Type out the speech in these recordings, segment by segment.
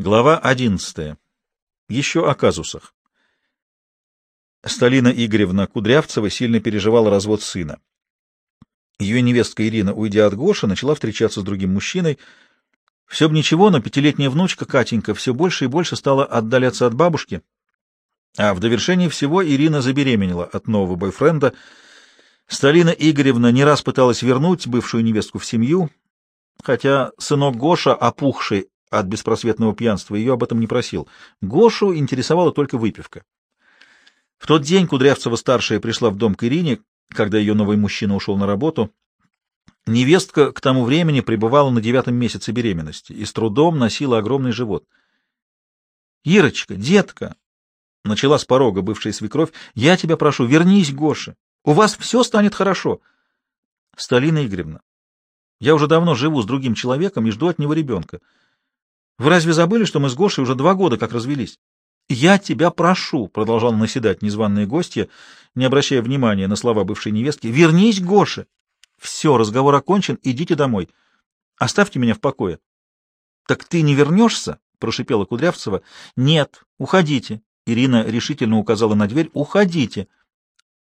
Глава 11. Еще о казусах. Сталина Игоревна Кудрявцева сильно переживала развод сына. Ее невестка Ирина, уйдя от Гоши, начала встречаться с другим мужчиной. Все бы ничего, но пятилетняя внучка Катенька все больше и больше стала отдаляться от бабушки. А в довершении всего Ирина забеременела от нового бойфренда. Сталина Игоревна не раз пыталась вернуть бывшую невестку в семью, хотя сынок Гоша, опухший от беспросветного пьянства, ее об этом не просил. Гошу интересовала только выпивка. В тот день Кудрявцева-старшая пришла в дом к Ирине, когда ее новый мужчина ушел на работу. Невестка к тому времени пребывала на девятом месяце беременности и с трудом носила огромный живот. — Ирочка, детка! — начала с порога бывшая свекровь. — Я тебя прошу, вернись, Гоша. У вас все станет хорошо. — Сталина Игоревна, я уже давно живу с другим человеком и жду от него ребенка. Вы разве забыли, что мы с Гошей уже два года как развелись? «Я тебя прошу», — продолжал наседать незваные гости, не обращая внимания на слова бывшей невестки, — «вернись Гоше». «Все, разговор окончен, идите домой. Оставьте меня в покое». «Так ты не вернешься?» — прошипела Кудрявцева. «Нет, уходите». Ирина решительно указала на дверь. «Уходите».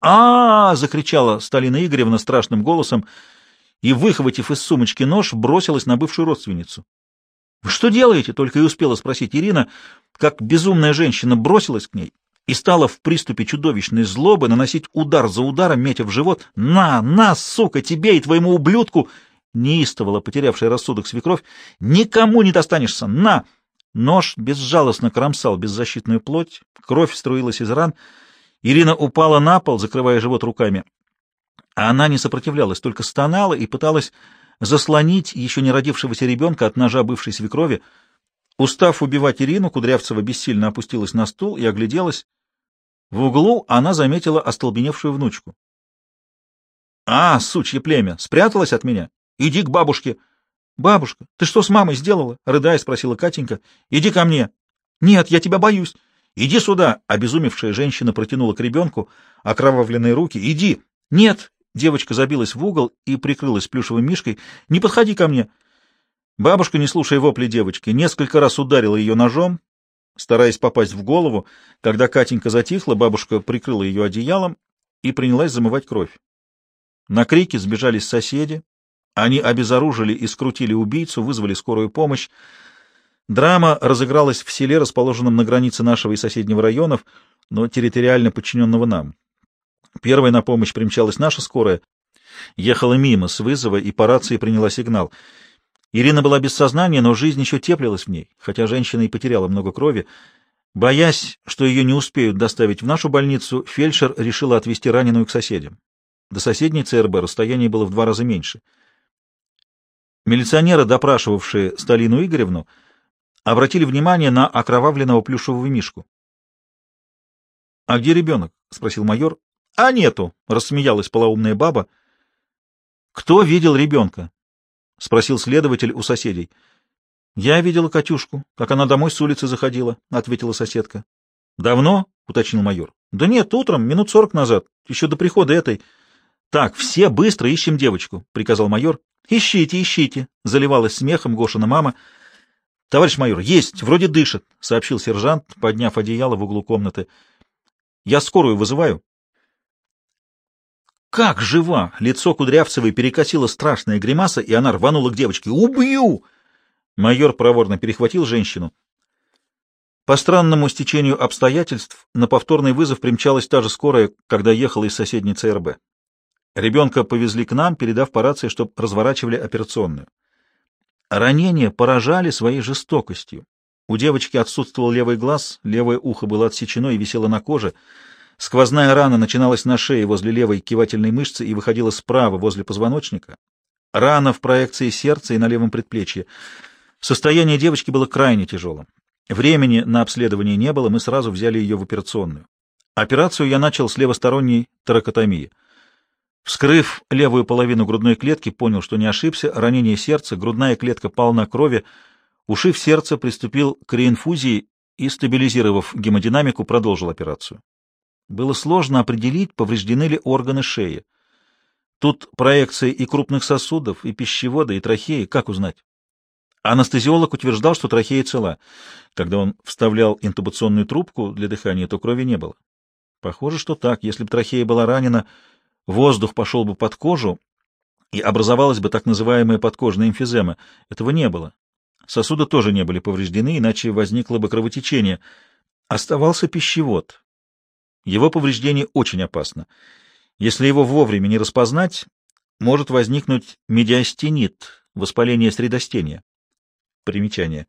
А, -а, а закричала Сталина Игоревна страшным голосом и, выхватив из сумочки нож, бросилась на бывшую родственницу. «Вы что делаете?» — только и успела спросить Ирина, как безумная женщина бросилась к ней и стала в приступе чудовищной злобы наносить удар за ударом, метя в живот. «На, на, сука, тебе и твоему ублюдку!» неистовала потерявшая рассудок свекровь. «Никому не достанешься! На!» Нож безжалостно кромсал беззащитную плоть, кровь струилась из ран. Ирина упала на пол, закрывая живот руками. А она не сопротивлялась, только стонала и пыталась заслонить еще не родившегося ребенка от ножа бывшей свекрови. Устав убивать Ирину, Кудрявцева бессильно опустилась на стул и огляделась. В углу она заметила остолбеневшую внучку. — А, сучье племя, спряталась от меня? Иди к бабушке. — Бабушка, ты что с мамой сделала? — рыдая спросила Катенька. — Иди ко мне. — Нет, я тебя боюсь. — Иди сюда. Обезумевшая женщина протянула к ребенку окровавленные руки. — Иди. — Нет, Девочка забилась в угол и прикрылась плюшевой мишкой. «Не подходи ко мне!» Бабушка, не слушая вопли девочки, несколько раз ударила ее ножом, стараясь попасть в голову. Когда Катенька затихла, бабушка прикрыла ее одеялом и принялась замывать кровь. На крики сбежались соседи. Они обезоружили и скрутили убийцу, вызвали скорую помощь. Драма разыгралась в селе, расположенном на границе нашего и соседнего районов, но территориально подчиненного нам. Первой на помощь примчалась наша скорая. Ехала мимо с вызова и по рации приняла сигнал. Ирина была без сознания, но жизнь еще теплилась в ней, хотя женщина и потеряла много крови. Боясь, что ее не успеют доставить в нашу больницу, фельдшер решила отвезти раненую к соседям. До соседней ЦРБ расстояние было в два раза меньше. Милиционеры, допрашивавшие Сталину Игоревну, обратили внимание на окровавленного плюшевого мишку. — А где ребенок? — спросил майор. — А нету, — рассмеялась полоумная баба. — Кто видел ребенка? — спросил следователь у соседей. — Я видела Катюшку, как она домой с улицы заходила, — ответила соседка. — Давно? — уточнил майор. — Да нет, утром, минут сорок назад, еще до прихода этой. — Так, все быстро ищем девочку, — приказал майор. — Ищите, ищите, — заливалась смехом Гошина мама. — Товарищ майор, есть, вроде дышит, — сообщил сержант, подняв одеяло в углу комнаты. — Я скорую вызываю. Как жива! Лицо Кудрявцевой перекосило страшная гримаса, и она рванула к девочке. «Убью!» Майор проворно перехватил женщину. По странному стечению обстоятельств на повторный вызов примчалась та же скорая, когда ехала из соседней ЦРБ. Ребенка повезли к нам, передав по рации, чтобы разворачивали операционную. Ранения поражали своей жестокостью. У девочки отсутствовал левый глаз, левое ухо было отсечено и висело на коже — Сквозная рана начиналась на шее возле левой кивательной мышцы и выходила справа возле позвоночника. Рана в проекции сердца и на левом предплечье. Состояние девочки было крайне тяжелым. Времени на обследование не было, мы сразу взяли ее в операционную. Операцию я начал с левосторонней торакотомии. Вскрыв левую половину грудной клетки, понял, что не ошибся, ранение сердца, грудная клетка полна крови, ушив сердце, приступил к реинфузии и, стабилизировав гемодинамику, продолжил операцию. Было сложно определить, повреждены ли органы шеи. Тут проекции и крупных сосудов, и пищевода, и трахеи. Как узнать? Анестезиолог утверждал, что трахея цела. Когда он вставлял интубационную трубку для дыхания, то крови не было. Похоже, что так. Если бы трахея была ранена, воздух пошел бы под кожу, и образовалась бы так называемая подкожная эмфизема. Этого не было. Сосуды тоже не были повреждены, иначе возникло бы кровотечение. Оставался пищевод. Его повреждение очень опасно. Если его вовремя не распознать, может возникнуть медиастенит, воспаление средостения. Примечание.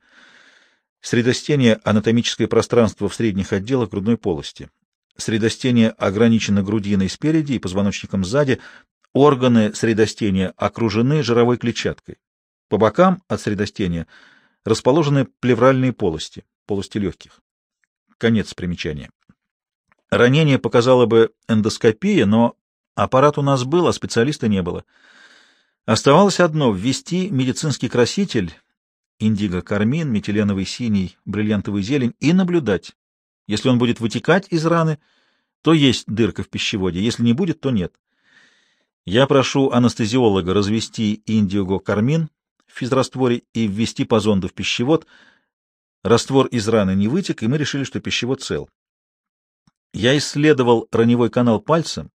Средостение — анатомическое пространство в средних отделах грудной полости. Средостение ограничено грудиной спереди и позвоночником сзади. Органы средостения окружены жировой клетчаткой. По бокам от средостения расположены плевральные полости, полости легких. Конец примечания. Ранение показало бы эндоскопия, но аппарат у нас был, а специалиста не было. Оставалось одно — ввести медицинский краситель, индиго-кармин, метиленовый синий, бриллиантовый зелень, и наблюдать. Если он будет вытекать из раны, то есть дырка в пищеводе, если не будет, то нет. Я прошу анестезиолога развести индиго-кармин в физрастворе и ввести по зонду в пищевод. Раствор из раны не вытек, и мы решили, что пищевод цел. Я исследовал раневой канал пальцем.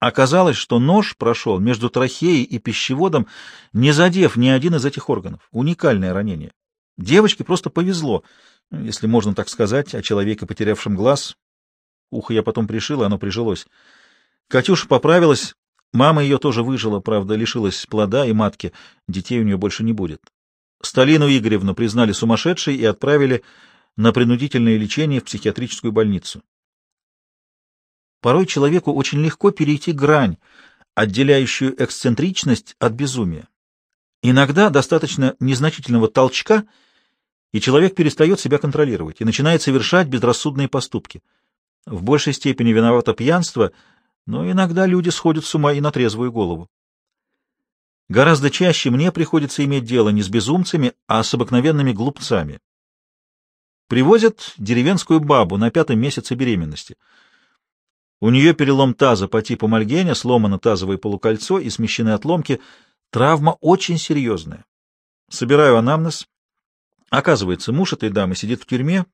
Оказалось, что нож прошел между трахеей и пищеводом, не задев ни один из этих органов. Уникальное ранение. Девочке просто повезло, если можно так сказать, о человеке, потерявшем глаз. Ухо я потом пришила, оно прижилось. Катюша поправилась, мама ее тоже выжила, правда, лишилась плода и матки, детей у нее больше не будет. Сталину Игоревну признали сумасшедшей и отправили на принудительное лечение в психиатрическую больницу. Порой человеку очень легко перейти грань, отделяющую эксцентричность от безумия. Иногда достаточно незначительного толчка, и человек перестает себя контролировать и начинает совершать безрассудные поступки. В большей степени виновато пьянство, но иногда люди сходят с ума и на трезвую голову. Гораздо чаще мне приходится иметь дело не с безумцами, а с обыкновенными глупцами. Привозят деревенскую бабу на пятом месяце беременности — у нее перелом таза по типу Мальгеня, сломано тазовое полукольцо и смещены отломки. Травма очень серьезная. Собираю анамнез. Оказывается, муж этой дамы сидит в тюрьме.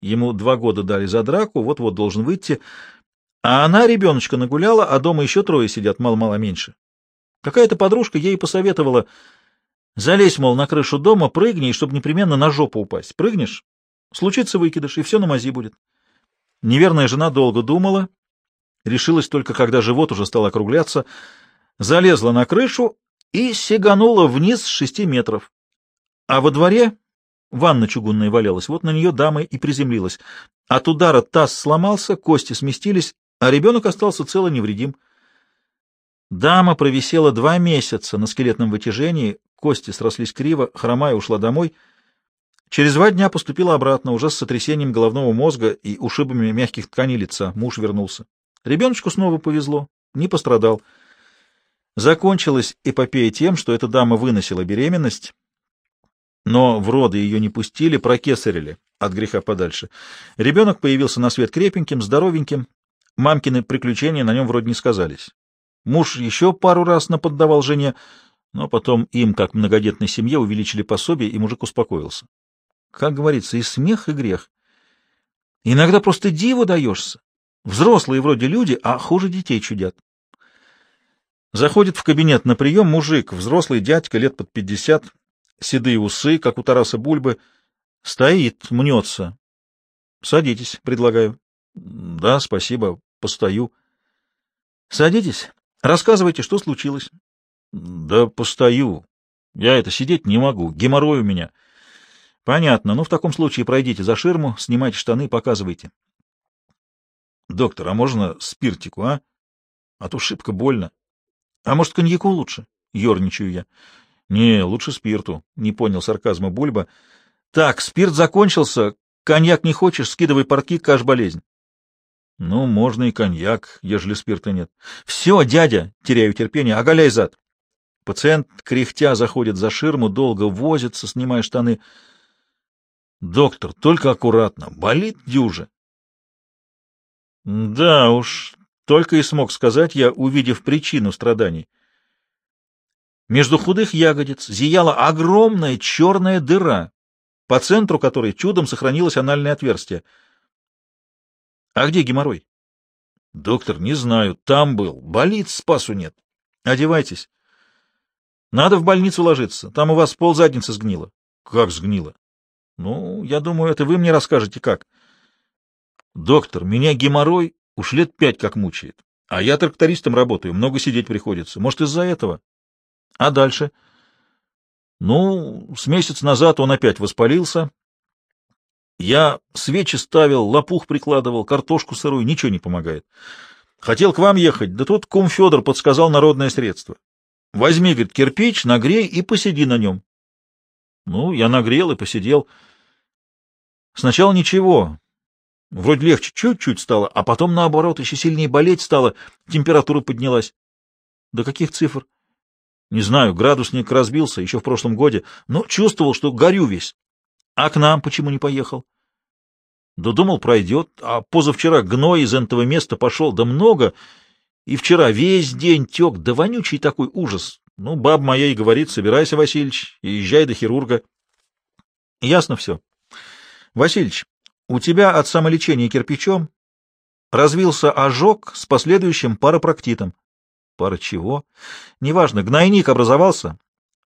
Ему два года дали за драку, вот-вот должен выйти. А она ребеночка нагуляла, а дома еще трое сидят, мало-мало меньше. Какая-то подружка ей посоветовала, залезь, мол, на крышу дома, прыгни, чтобы непременно на жопу упасть. Прыгнешь, случится выкидыш, и все на мази будет. Неверная жена долго думала, решилась только, когда живот уже стал округляться, залезла на крышу и сиганула вниз с шести метров. А во дворе ванна чугунная валялась, вот на нее дама и приземлилась. От удара таз сломался, кости сместились, а ребенок остался цело невредим. Дама провисела два месяца на скелетном вытяжении, кости срослись криво, хромая ушла домой. Через два дня поступила обратно, уже с сотрясением головного мозга и ушибами мягких тканей лица. Муж вернулся. Ребеночку снова повезло, не пострадал. Закончилась эпопея тем, что эта дама выносила беременность, но в роды ее не пустили, прокесарили от греха подальше. Ребенок появился на свет крепеньким, здоровеньким, мамкины приключения на нем вроде не сказались. Муж еще пару раз наподдавал жене, но потом им, как многодетной семье, увеличили пособие, и мужик успокоился. Как говорится, и смех, и грех. Иногда просто диву даешься. Взрослые вроде люди, а хуже детей чудят. Заходит в кабинет на прием мужик, взрослый дядька, лет под пятьдесят, седые усы, как у Тараса Бульбы, стоит, мнется. — Садитесь, предлагаю. — Да, спасибо, постою. — Садитесь, рассказывайте, что случилось. — Да постою. Я это сидеть не могу, геморрой у меня. — Понятно, ну в таком случае пройдите за ширму, снимайте штаны, показывайте. Доктор, а можно спиртику, а? А то шибко больно. А может, коньяку лучше? Ёрничаю я. Не, лучше спирту. Не понял сарказма Бульба. Так, спирт закончился. Коньяк не хочешь, скидывай портки, каш болезнь. Ну, можно и коньяк, ежели спирта нет. Все, дядя, теряю терпение, оголяй зад. Пациент, кряхтя, заходит за ширму, долго возится, снимая штаны. Доктор, только аккуратно, болит дюжа. Да уж, только и смог сказать я, увидев причину страданий. Между худых ягодиц зияла огромная черная дыра, по центру которой чудом сохранилось анальное отверстие. — А где геморрой? — Доктор, не знаю. Там был. Болит, спасу нет. — Одевайтесь. — Надо в больницу ложиться. Там у вас пол задницы сгнило. — Как сгнило? — Ну, я думаю, это вы мне расскажете, как. — Доктор, меня геморрой уж лет пять как мучает. А я трактористом работаю, много сидеть приходится. Может, из-за этого? — А дальше? — Ну, с месяц назад он опять воспалился. Я свечи ставил, лопух прикладывал, картошку сырую, ничего не помогает. Хотел к вам ехать, да тут кум Федор подсказал народное средство. Возьми, говорит, кирпич, нагрей и посиди на нем. Ну, я нагрел и посидел. Сначала ничего. Вроде легче чуть-чуть стало, а потом, наоборот, еще сильнее болеть стало, температура поднялась. До каких цифр? Не знаю, градусник разбился еще в прошлом годе, но чувствовал, что горю весь. А к нам почему не поехал? Да думал, пройдет, а позавчера гной из этого места пошел, да много, и вчера весь день тек, да вонючий такой ужас. Ну, баб моя и говорит, собирайся, Васильич, и езжай до хирурга. Ясно все. Васильич, у тебя от самолечения кирпичом развился ожог с последующим парапроктитом. Пара чего? Неважно, гнойник образовался.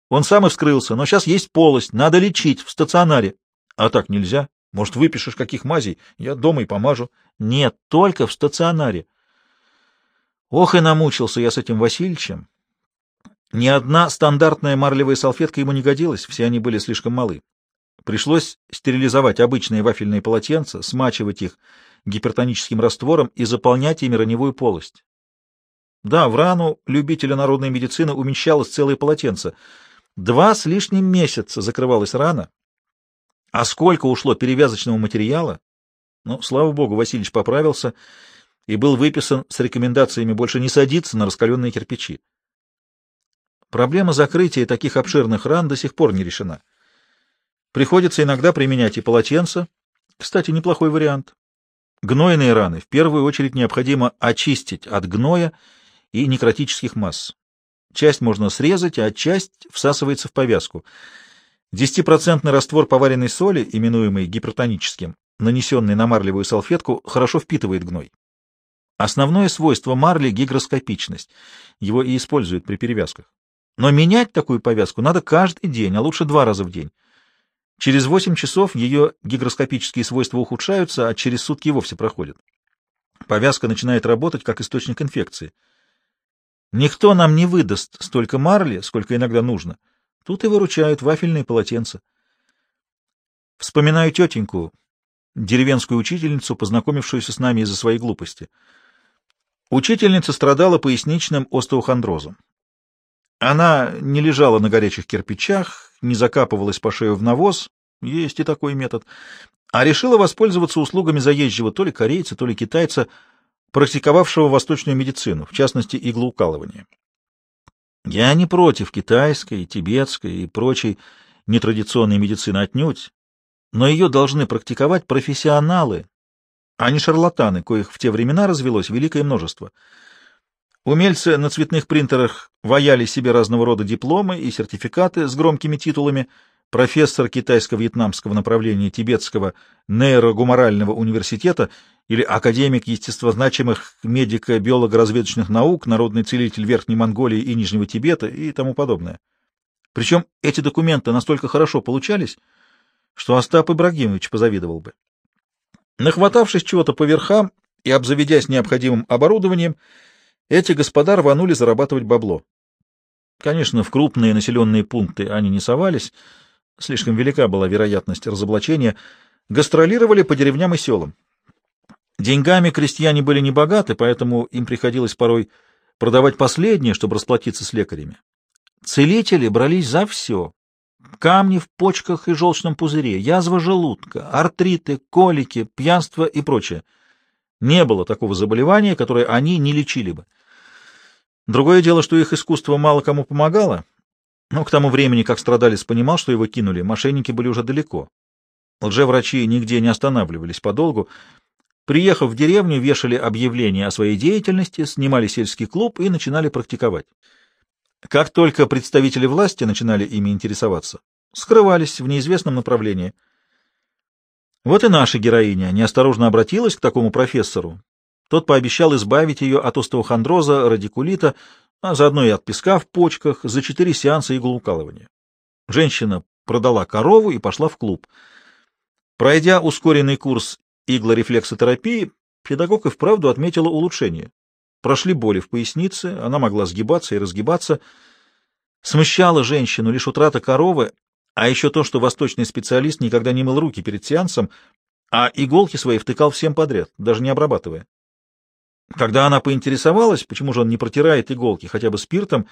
Он сам и вскрылся, но сейчас есть полость, надо лечить в стационаре. А так нельзя. Может, выпишешь каких мазей? Я дома и помажу. Нет, только в стационаре. Ох и намучился я с этим Васильичем. Ни одна стандартная марлевая салфетка ему не годилась, все они были слишком малы. Пришлось стерилизовать обычные вафельные полотенца, смачивать их гипертоническим раствором и заполнять ими раневую полость. Да, в рану любителя народной медицины умещалось целое полотенце. Два с лишним месяца закрывалась рана, а сколько ушло перевязочного материала? Ну, слава богу, Васильевич поправился и был выписан с рекомендациями больше не садиться на раскаленные кирпичи. Проблема закрытия таких обширных ран до сих пор не решена. Приходится иногда применять и полотенца. Кстати, неплохой вариант. Гнойные раны в первую очередь необходимо очистить от гноя и некротических масс. Часть можно срезать, а часть всасывается в повязку — Десятипроцентный раствор поваренной соли, именуемый гипертоническим, нанесенный на марлевую салфетку, хорошо впитывает гной. Основное свойство марли — гигроскопичность. Его и используют при перевязках. Но менять такую повязку надо каждый день, а лучше два раза в день. Через 8 часов ее гигроскопические свойства ухудшаются, а через сутки вовсе проходят. Повязка начинает работать как источник инфекции. Никто нам не выдаст столько марли, сколько иногда нужно — Тут и выручают вафельные полотенца. Вспоминаю тетеньку, деревенскую учительницу, познакомившуюся с нами из-за своей глупости. Учительница страдала поясничным остеохондрозом. Она не лежала на горячих кирпичах, не закапывалась по шею в навоз, есть и такой метод, а решила воспользоваться услугами заезжего то ли корейца, то ли китайца, практиковавшего восточную медицину, в частности иглоукалывание. Я не против китайской, тибетской и прочей нетрадиционной медицины отнюдь, но ее должны практиковать профессионалы, а не шарлатаны, коих в те времена развелось великое множество. Умельцы на цветных принтерах ваяли себе разного рода дипломы и сертификаты с громкими титулами, профессор китайско-вьетнамского направления Тибетского нейрогуморального университета или академик естествозначимых медико-биолого-разведочных наук, народный целитель Верхней Монголии и Нижнего Тибета и тому подобное. Причем эти документы настолько хорошо получались, что Остап Ибрагимович позавидовал бы. Нахватавшись чего-то по верхам и обзаведясь необходимым оборудованием, эти господа рванули зарабатывать бабло. Конечно, в крупные населенные пункты они не совались, слишком велика была вероятность разоблачения, гастролировали по деревням и селам. Деньгами крестьяне были не богаты, поэтому им приходилось порой продавать последнее, чтобы расплатиться с лекарями. Целители брались за все. Камни в почках и желчном пузыре, язва желудка, артриты, колики, пьянство и прочее. Не было такого заболевания, которое они не лечили бы. Другое дело, что их искусство мало кому помогало, но к тому времени, как страдалец понимал, что его кинули, мошенники были уже далеко. Лжеврачи нигде не останавливались подолгу, Приехав в деревню, вешали объявления о своей деятельности, снимали сельский клуб и начинали практиковать. Как только представители власти начинали ими интересоваться, скрывались в неизвестном направлении. Вот и наша героиня неосторожно обратилась к такому профессору. Тот пообещал избавить ее от остеохондроза, радикулита, а заодно и от песка в почках за четыре сеанса иглоукалывания. Женщина продала корову и пошла в клуб. Пройдя ускоренный курс иглорефлексотерапии, педагог и вправду отметила улучшение. Прошли боли в пояснице, она могла сгибаться и разгибаться. Смущала женщину лишь утрата коровы, а еще то, что восточный специалист никогда не мыл руки перед сеансом, а иголки свои втыкал всем подряд, даже не обрабатывая. Когда она поинтересовалась, почему же он не протирает иголки хотя бы спиртом,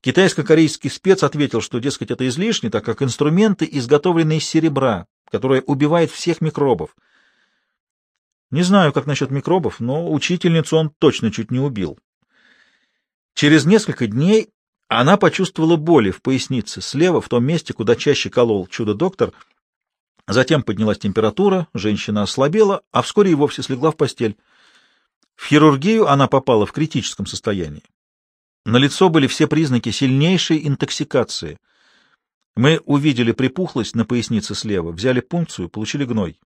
китайско-корейский спец ответил, что, дескать, это излишне, так как инструменты изготовлены из серебра, которое убивает всех микробов. Не знаю, как насчет микробов, но учительницу он точно чуть не убил. Через несколько дней она почувствовала боли в пояснице, слева, в том месте, куда чаще колол чудо-доктор. Затем поднялась температура, женщина ослабела, а вскоре и вовсе слегла в постель. В хирургию она попала в критическом состоянии. На лицо были все признаки сильнейшей интоксикации. Мы увидели припухлость на пояснице слева, взяли пункцию, получили гной.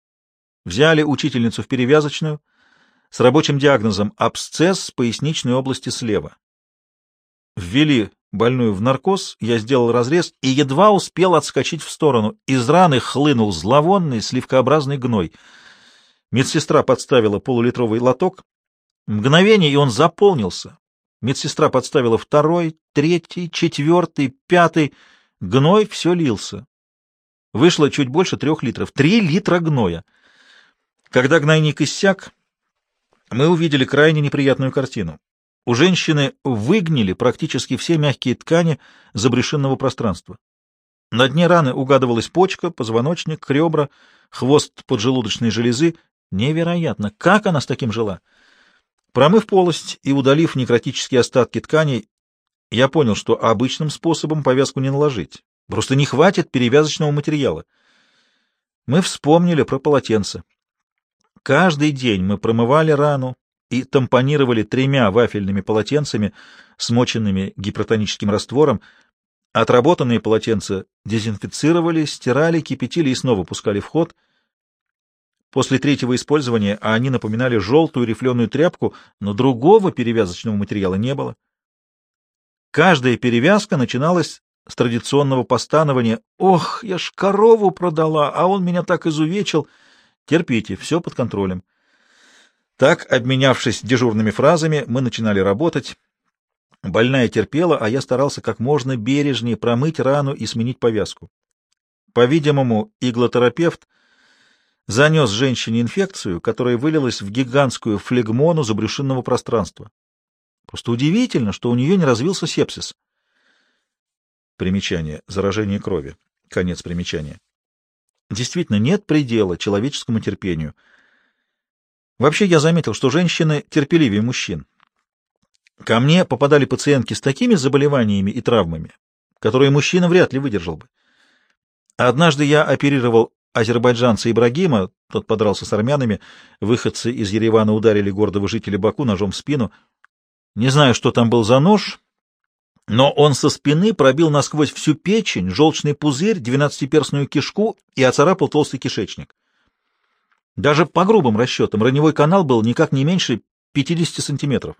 Взяли учительницу в перевязочную с рабочим диагнозом абсцесс поясничной области слева. Ввели больную в наркоз, я сделал разрез и едва успел отскочить в сторону. Из раны хлынул зловонный сливкообразный гной. Медсестра подставила полулитровый лоток. Мгновение, и он заполнился. Медсестра подставила второй, третий, четвертый, пятый. Гной все лился. Вышло чуть больше трех литров. Три литра гноя. Когда гнойник иссяк, мы увидели крайне неприятную картину. У женщины выгнили практически все мягкие ткани забрешенного пространства. На дне раны угадывалась почка, позвоночник, ребра, хвост поджелудочной железы. Невероятно! Как она с таким жила? Промыв полость и удалив некротические остатки тканей, я понял, что обычным способом повязку не наложить. Просто не хватит перевязочного материала. Мы вспомнили про полотенце. Каждый день мы промывали рану и тампонировали тремя вафельными полотенцами, смоченными гипертоническим раствором. Отработанные полотенца дезинфицировали, стирали, кипятили и снова пускали в ход. После третьего использования они напоминали желтую рифленую тряпку, но другого перевязочного материала не было. Каждая перевязка начиналась с традиционного постанования «Ох, я ж корову продала, а он меня так изувечил!» Терпите, все под контролем. Так, обменявшись дежурными фразами, мы начинали работать. Больная терпела, а я старался как можно бережнее промыть рану и сменить повязку. По-видимому, иглотерапевт занес женщине инфекцию, которая вылилась в гигантскую флегмону забрюшинного пространства. Просто удивительно, что у нее не развился сепсис. Примечание. Заражение крови. Конец примечания. Действительно, нет предела человеческому терпению. Вообще, я заметил, что женщины терпеливее мужчин. Ко мне попадали пациентки с такими заболеваниями и травмами, которые мужчина вряд ли выдержал бы. Однажды я оперировал азербайджанца Ибрагима, тот подрался с армянами, выходцы из Еревана ударили гордого жителя Баку ножом в спину. Не знаю, что там был за нож, но он со спины пробил насквозь всю печень, желчный пузырь, двенадцатиперстную кишку и оцарапал толстый кишечник. Даже по грубым расчетам раневой канал был никак не меньше 50 сантиметров.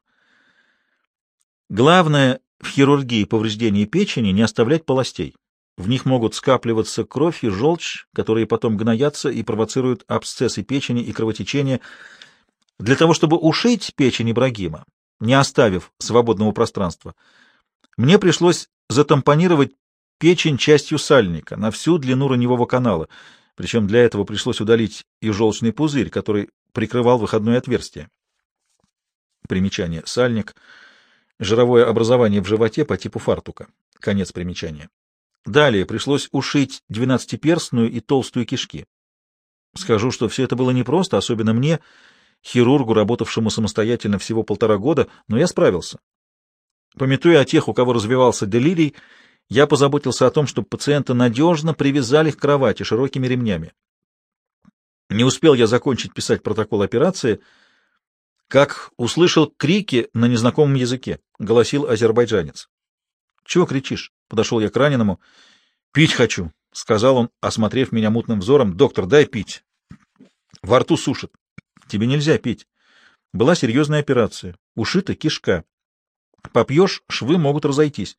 Главное в хирургии повреждений печени не оставлять полостей. В них могут скапливаться кровь и желчь, которые потом гноятся и провоцируют абсцессы печени и кровотечение. Для того, чтобы ушить печень Ибрагима, не оставив свободного пространства, мне пришлось затампонировать печень частью сальника на всю длину раневого канала, причем для этого пришлось удалить и желчный пузырь, который прикрывал выходное отверстие. Примечание. Сальник — жировое образование в животе по типу фартука. Конец примечания. Далее пришлось ушить двенадцатиперстную и толстую кишки. Скажу, что все это было непросто, особенно мне, хирургу, работавшему самостоятельно всего полтора года, но я справился. Пометуя о тех, у кого развивался делирий, я позаботился о том, чтобы пациента надежно привязали к кровати широкими ремнями. Не успел я закончить писать протокол операции, как услышал крики на незнакомом языке, голосил азербайджанец. Чего кричишь? Подошел я к раненому. Пить хочу, сказал он, осмотрев меня мутным взором. Доктор, дай пить. Во рту сушит. Тебе нельзя пить. Была серьезная операция. Ушита кишка. Попьешь, швы могут разойтись.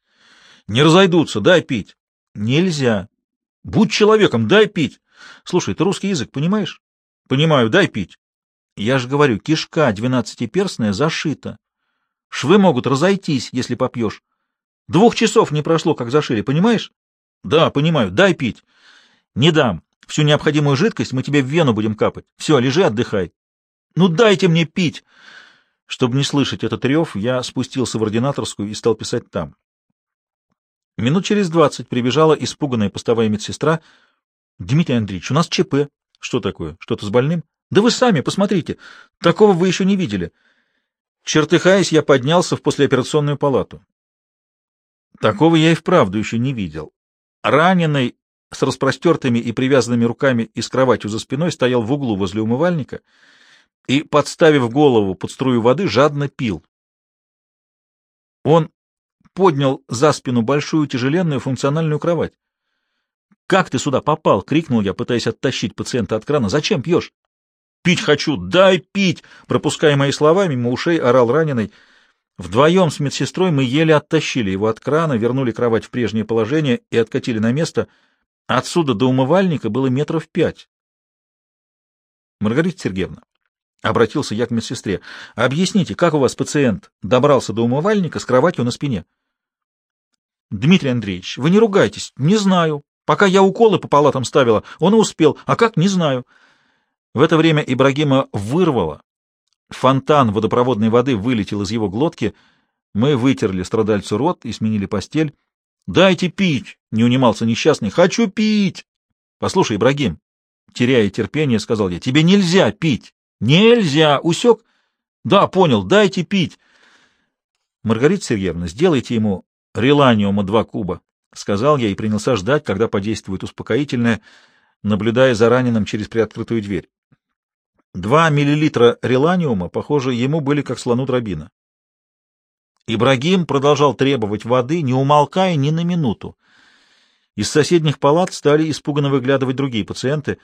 Не разойдутся, дай пить. Нельзя. Будь человеком, дай пить. Слушай, ты русский язык понимаешь? Понимаю, дай пить. Я же говорю, кишка двенадцатиперстная зашита. Швы могут разойтись, если попьешь. Двух часов не прошло, как зашили, понимаешь? Да, понимаю, дай пить. Не дам. Всю необходимую жидкость мы тебе в вену будем капать. Все, лежи, отдыхай. Ну дайте мне пить. Чтобы не слышать этот рев, я спустился в ординаторскую и стал писать там. Минут через двадцать прибежала испуганная постовая медсестра. — Дмитрий Андреевич, у нас ЧП. — Что такое? Что-то с больным? — Да вы сами посмотрите. Такого вы еще не видели. Чертыхаясь, я поднялся в послеоперационную палату. Такого я и вправду еще не видел. Раненый с распростертыми и привязанными руками и с кроватью за спиной стоял в углу возле умывальника и, подставив голову под струю воды, жадно пил. Он поднял за спину большую тяжеленную функциональную кровать. «Как ты сюда попал?» — крикнул я, пытаясь оттащить пациента от крана. «Зачем пьешь?» «Пить хочу! Дай пить!» Пропуская мои слова, мимо ушей орал раненый. Вдвоем с медсестрой мы еле оттащили его от крана, вернули кровать в прежнее положение и откатили на место. Отсюда до умывальника было метров пять. Маргарита Сергеевна, — обратился я к медсестре, — объясните, как у вас пациент добрался до умывальника с кроватью на спине? Дмитрий Андреевич, вы не ругайтесь. Не знаю. Пока я уколы по палатам ставила, он и успел. А как, не знаю. В это время Ибрагима вырвало. Фонтан водопроводной воды вылетел из его глотки. Мы вытерли страдальцу рот и сменили постель. «Дайте пить!» — не унимался несчастный. «Хочу пить!» «Послушай, Ибрагим!» Теряя терпение, сказал я. «Тебе нельзя пить!» «Нельзя! Усек?» «Да, понял. Дайте пить!» «Маргарита Сергеевна, сделайте ему реланиума два куба, — сказал я и принялся ждать, когда подействует успокоительное, наблюдая за раненым через приоткрытую дверь. Два миллилитра реланиума, похоже, ему были как слону дробина. Ибрагим продолжал требовать воды, не умолкая ни на минуту. Из соседних палат стали испуганно выглядывать другие пациенты.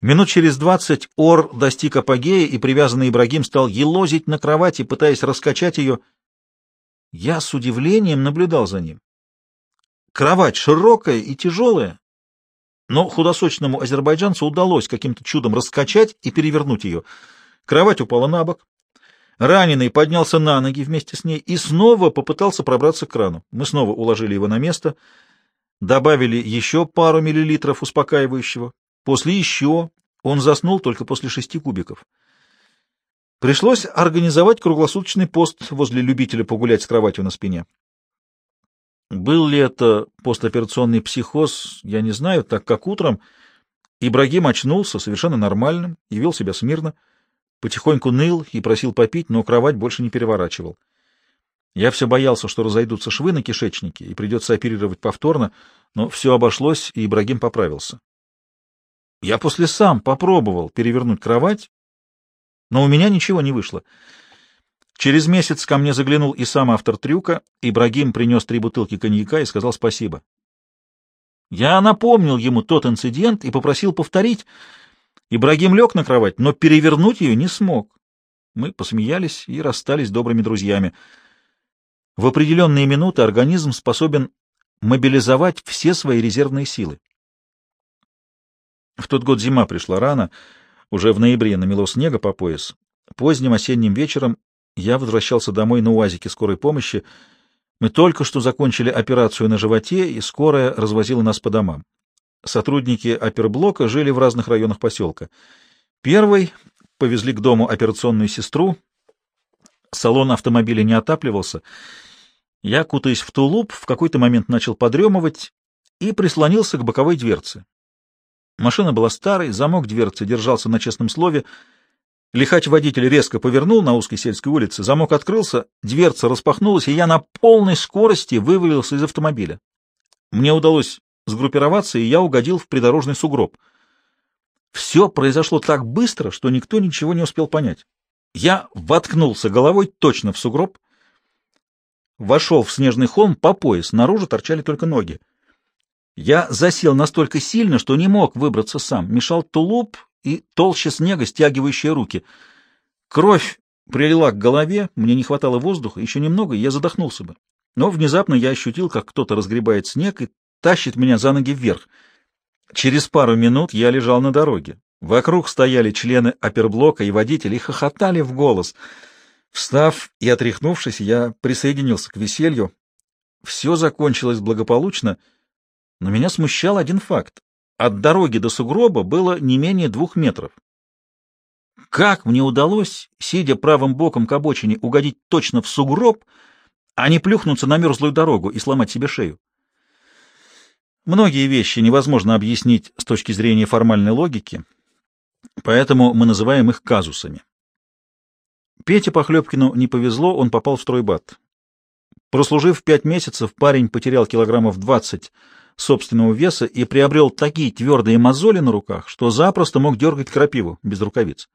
Минут через двадцать Ор достиг апогея, и привязанный Ибрагим стал елозить на кровати, пытаясь раскачать ее — я с удивлением наблюдал за ним. Кровать широкая и тяжелая, но худосочному азербайджанцу удалось каким-то чудом раскачать и перевернуть ее. Кровать упала на бок. Раненый поднялся на ноги вместе с ней и снова попытался пробраться к крану. Мы снова уложили его на место, добавили еще пару миллилитров успокаивающего. После еще он заснул только после шести кубиков. Пришлось организовать круглосуточный пост возле любителя погулять с кроватью на спине. Был ли это постоперационный психоз, я не знаю, так как утром Ибрагим очнулся совершенно нормальным и вел себя смирно, потихоньку ныл и просил попить, но кровать больше не переворачивал. Я все боялся, что разойдутся швы на кишечнике и придется оперировать повторно, но все обошлось, и Ибрагим поправился. Я после сам попробовал перевернуть кровать, но у меня ничего не вышло. Через месяц ко мне заглянул и сам автор трюка. Ибрагим принес три бутылки коньяка и сказал спасибо. Я напомнил ему тот инцидент и попросил повторить. Ибрагим лег на кровать, но перевернуть ее не смог. Мы посмеялись и расстались добрыми друзьями. В определенные минуты организм способен мобилизовать все свои резервные силы. В тот год зима пришла рано — уже в ноябре намело снега по пояс. Поздним осенним вечером я возвращался домой на УАЗике скорой помощи. Мы только что закончили операцию на животе, и скорая развозила нас по домам. Сотрудники оперблока жили в разных районах поселка. Первый повезли к дому операционную сестру. Салон автомобиля не отапливался. Я, кутаясь в тулуп, в какой-то момент начал подремывать и прислонился к боковой дверце. Машина была старой, замок дверцы держался на честном слове. Лихач-водитель резко повернул на узкой сельской улице, замок открылся, дверца распахнулась, и я на полной скорости вывалился из автомобиля. Мне удалось сгруппироваться, и я угодил в придорожный сугроб. Все произошло так быстро, что никто ничего не успел понять. Я воткнулся головой точно в сугроб. вошел в снежный холм по пояс, наружу торчали только ноги. Я засел настолько сильно, что не мог выбраться сам. Мешал тулуп и толще снега, стягивающие руки. Кровь прилила к голове, мне не хватало воздуха, еще немного, и я задохнулся бы. Но внезапно я ощутил, как кто-то разгребает снег и тащит меня за ноги вверх. Через пару минут я лежал на дороге. Вокруг стояли члены оперблока и водители и хохотали в голос. Встав и отряхнувшись, я присоединился к веселью. Все закончилось благополучно — но меня смущал один факт. От дороги до сугроба было не менее двух метров. Как мне удалось, сидя правым боком к обочине, угодить точно в сугроб, а не плюхнуться на мерзлую дорогу и сломать себе шею? Многие вещи невозможно объяснить с точки зрения формальной логики, поэтому мы называем их казусами. Пете Похлебкину не повезло, он попал в стройбат. Прослужив пять месяцев, парень потерял килограммов двадцать собственного веса и приобрел такие твердые мозоли на руках, что запросто мог дергать крапиву без рукавиц.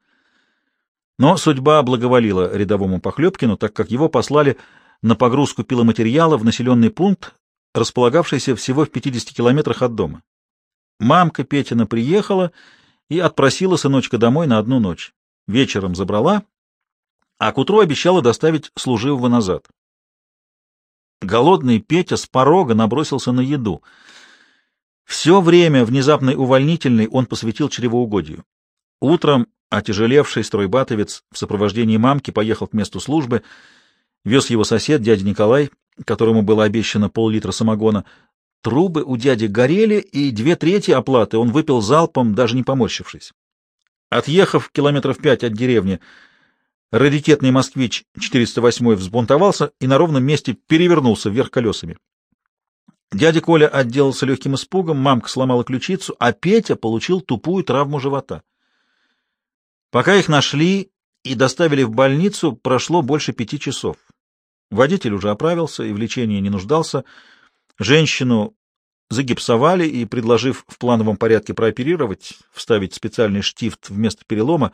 Но судьба благоволила рядовому Похлебкину, так как его послали на погрузку пиломатериала в населенный пункт, располагавшийся всего в 50 километрах от дома. Мамка Петина приехала и отпросила сыночка домой на одну ночь. Вечером забрала, а к утру обещала доставить служивого назад. Голодный Петя с порога набросился на еду — все время внезапной увольнительной он посвятил чревоугодию. Утром отяжелевший стройбатовец в сопровождении мамки поехал к месту службы, вез его сосед, дядя Николай, которому было обещано пол-литра самогона. Трубы у дяди горели, и две трети оплаты он выпил залпом, даже не поморщившись. Отъехав километров пять от деревни, раритетный москвич 408 взбунтовался и на ровном месте перевернулся вверх колесами. Дядя Коля отделался легким испугом, мамка сломала ключицу, а Петя получил тупую травму живота. Пока их нашли и доставили в больницу, прошло больше пяти часов. Водитель уже оправился и в лечении не нуждался. Женщину загипсовали и, предложив в плановом порядке прооперировать, вставить специальный штифт вместо перелома,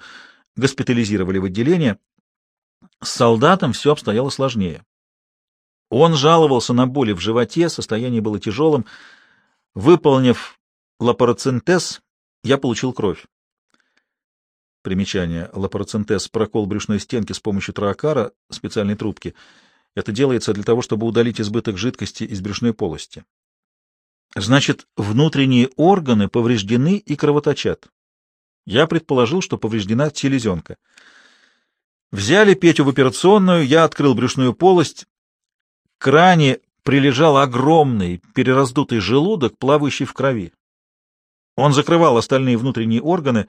госпитализировали в отделение. С солдатом все обстояло сложнее. Он жаловался на боли в животе, состояние было тяжелым. Выполнив лапароцентез, я получил кровь. Примечание. Лапароцентез — прокол брюшной стенки с помощью троакара, специальной трубки. Это делается для того, чтобы удалить избыток жидкости из брюшной полости. Значит, внутренние органы повреждены и кровоточат. Я предположил, что повреждена селезенка. Взяли Петю в операционную, я открыл брюшную полость, к ране прилежал огромный перераздутый желудок, плавающий в крови. Он закрывал остальные внутренние органы.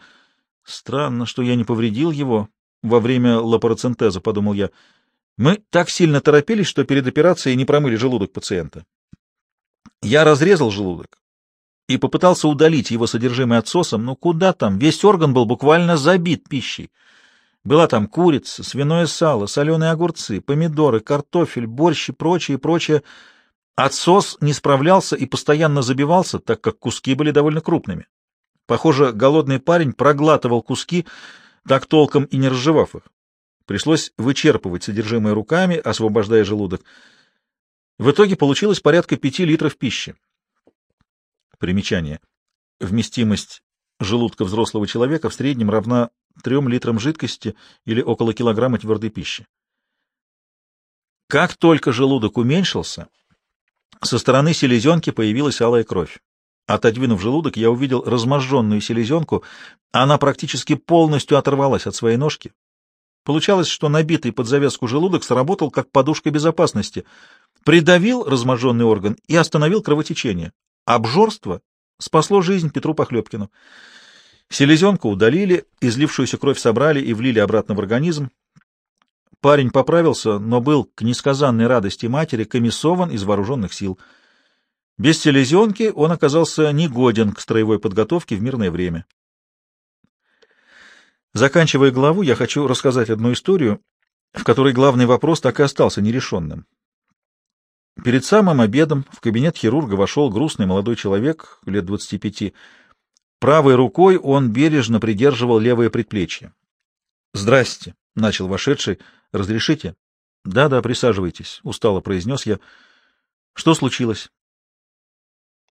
Странно, что я не повредил его во время лапароцентеза, — подумал я. Мы так сильно торопились, что перед операцией не промыли желудок пациента. Я разрезал желудок и попытался удалить его содержимое отсосом, но куда там, весь орган был буквально забит пищей. Была там курица, свиное сало, соленые огурцы, помидоры, картофель, борщ и прочее, прочее. Отсос не справлялся и постоянно забивался, так как куски были довольно крупными. Похоже, голодный парень проглатывал куски, так толком и не разжевав их. Пришлось вычерпывать содержимое руками, освобождая желудок. В итоге получилось порядка пяти литров пищи. Примечание. Вместимость желудка взрослого человека в среднем равна трем литрам жидкости или около килограмма твердой пищи. Как только желудок уменьшился, со стороны селезенки появилась алая кровь. Отодвинув желудок, я увидел разможженную селезенку, она практически полностью оторвалась от своей ножки. Получалось, что набитый под завязку желудок сработал как подушка безопасности, придавил разможженный орган и остановил кровотечение. Обжорство спасло жизнь Петру Похлебкину. Селезенку удалили, излившуюся кровь собрали и влили обратно в организм. Парень поправился, но был, к несказанной радости матери, комиссован из вооруженных сил. Без селезенки он оказался негоден к строевой подготовке в мирное время. Заканчивая главу, я хочу рассказать одну историю, в которой главный вопрос так и остался нерешенным. Перед самым обедом в кабинет хирурга вошел грустный молодой человек, лет двадцати пяти, Правой рукой он бережно придерживал левое предплечье. «Здрасте», — начал вошедший. «Разрешите?» Да-да, присаживайтесь, — устало произнес я. Что случилось?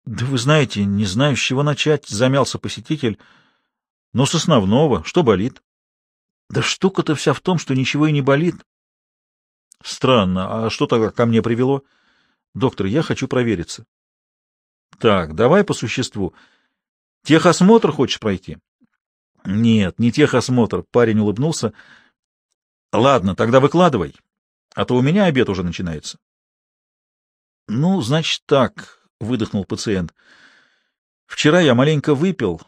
Да вы знаете, не знаю, с чего начать, — замялся посетитель. Но с основного. Что болит? Да штука-то вся в том, что ничего и не болит. Странно. А что тогда ко мне привело? Доктор, я хочу провериться. Так, давай по существу. Техосмотр хочешь пройти? Нет, не техосмотр. Парень улыбнулся. Ладно, тогда выкладывай, а то у меня обед уже начинается. Ну, значит так, выдохнул пациент. Вчера я маленько выпил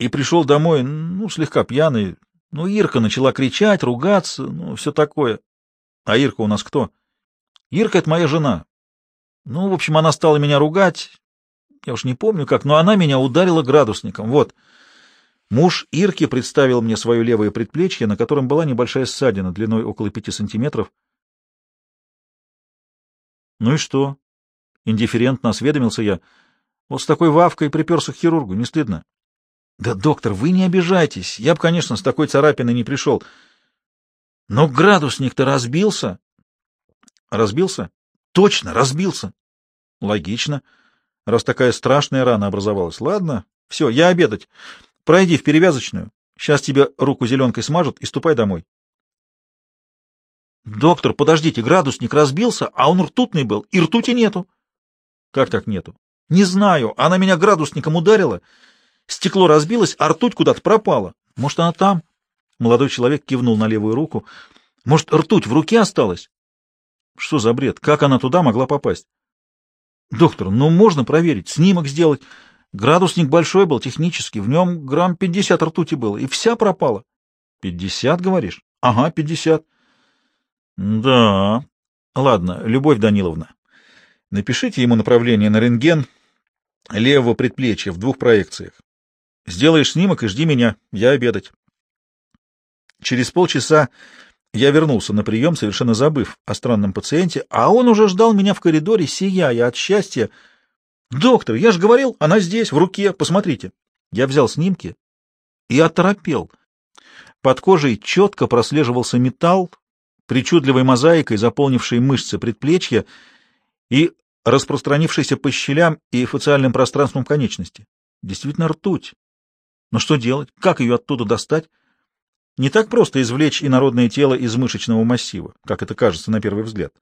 и пришел домой, ну, слегка пьяный. Ну, Ирка начала кричать, ругаться, ну, все такое. А Ирка у нас кто? Ирка — это моя жена. Ну, в общем, она стала меня ругать. Я уж не помню как, но она меня ударила градусником. Вот. Муж Ирки представил мне свое левое предплечье, на котором была небольшая ссадина длиной около пяти сантиметров. Ну и что? Индифферентно осведомился я. Вот с такой вавкой приперся к хирургу, не стыдно? Да, доктор, вы не обижайтесь. Я бы, конечно, с такой царапиной не пришел. Но градусник-то разбился. Разбился? Точно, разбился. Логично. Раз такая страшная рана образовалась. Ладно, все, я обедать. Пройди в перевязочную. Сейчас тебе руку зеленкой смажут и ступай домой. Доктор, подождите, градусник разбился, а он ртутный был, и ртути нету. Как так нету? Не знаю, она меня градусником ударила, стекло разбилось, а ртуть куда-то пропала. Может, она там? Молодой человек кивнул на левую руку. Может, ртуть в руке осталась? Что за бред? Как она туда могла попасть? Доктор, ну можно проверить, снимок сделать. Градусник большой был, технический, в нем грамм пятьдесят ртути было, и вся пропала. Пятьдесят, говоришь? Ага, пятьдесят. Да. Ладно, Любовь Даниловна, напишите ему направление на рентген левого предплечья в двух проекциях. Сделаешь снимок и жди меня, я обедать. Через полчаса я вернулся на прием, совершенно забыв о странном пациенте, а он уже ждал меня в коридоре, сияя от счастья, «Доктор, я же говорил, она здесь, в руке, посмотрите». Я взял снимки и оторопел. Под кожей четко прослеживался металл, причудливой мозаикой заполнивший мышцы предплечья и распространившийся по щелям и фациальным пространствам конечности. Действительно ртуть. Но что делать? Как ее оттуда достать? Не так просто извлечь инородное тело из мышечного массива, как это кажется на первый взгляд.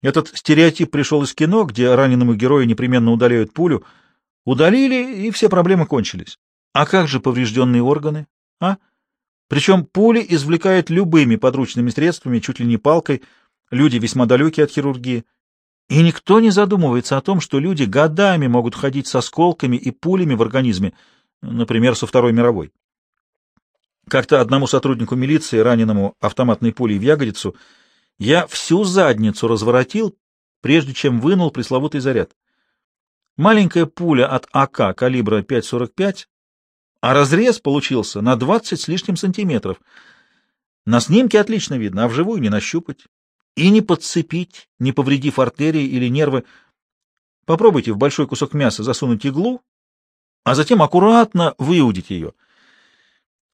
Этот стереотип пришел из кино, где раненому герою непременно удаляют пулю. Удалили, и все проблемы кончились. А как же поврежденные органы? А? Причем пули извлекают любыми подручными средствами, чуть ли не палкой, люди весьма далекие от хирургии. И никто не задумывается о том, что люди годами могут ходить с осколками и пулями в организме, например, со Второй мировой. Как-то одному сотруднику милиции, раненому автоматной пулей в ягодицу, я всю задницу разворотил, прежде чем вынул пресловутый заряд. Маленькая пуля от АК калибра 5,45, а разрез получился на 20 с лишним сантиметров. На снимке отлично видно, а вживую не нащупать. И не подцепить, не повредив артерии или нервы. Попробуйте в большой кусок мяса засунуть иглу, а затем аккуратно выудить ее.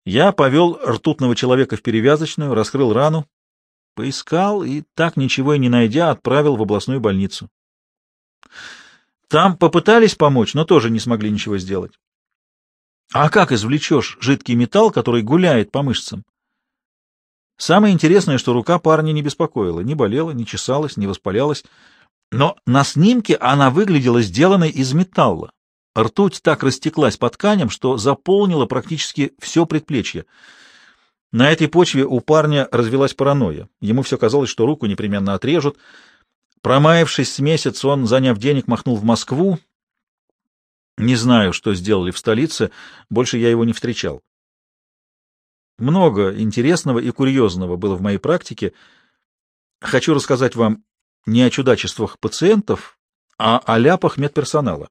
Я повел ртутного человека в перевязочную, раскрыл рану, Поискал и, так ничего и не найдя, отправил в областную больницу. Там попытались помочь, но тоже не смогли ничего сделать. А как извлечешь жидкий металл, который гуляет по мышцам? Самое интересное, что рука парня не беспокоила, не болела, не чесалась, не воспалялась, но на снимке она выглядела сделанной из металла. Ртуть так растеклась по тканям, что заполнила практически все предплечье — на этой почве у парня развелась паранойя. Ему все казалось, что руку непременно отрежут. Промаявшись с месяц, он, заняв денег, махнул в Москву. Не знаю, что сделали в столице, больше я его не встречал. Много интересного и курьезного было в моей практике. Хочу рассказать вам не о чудачествах пациентов, а о ляпах медперсонала.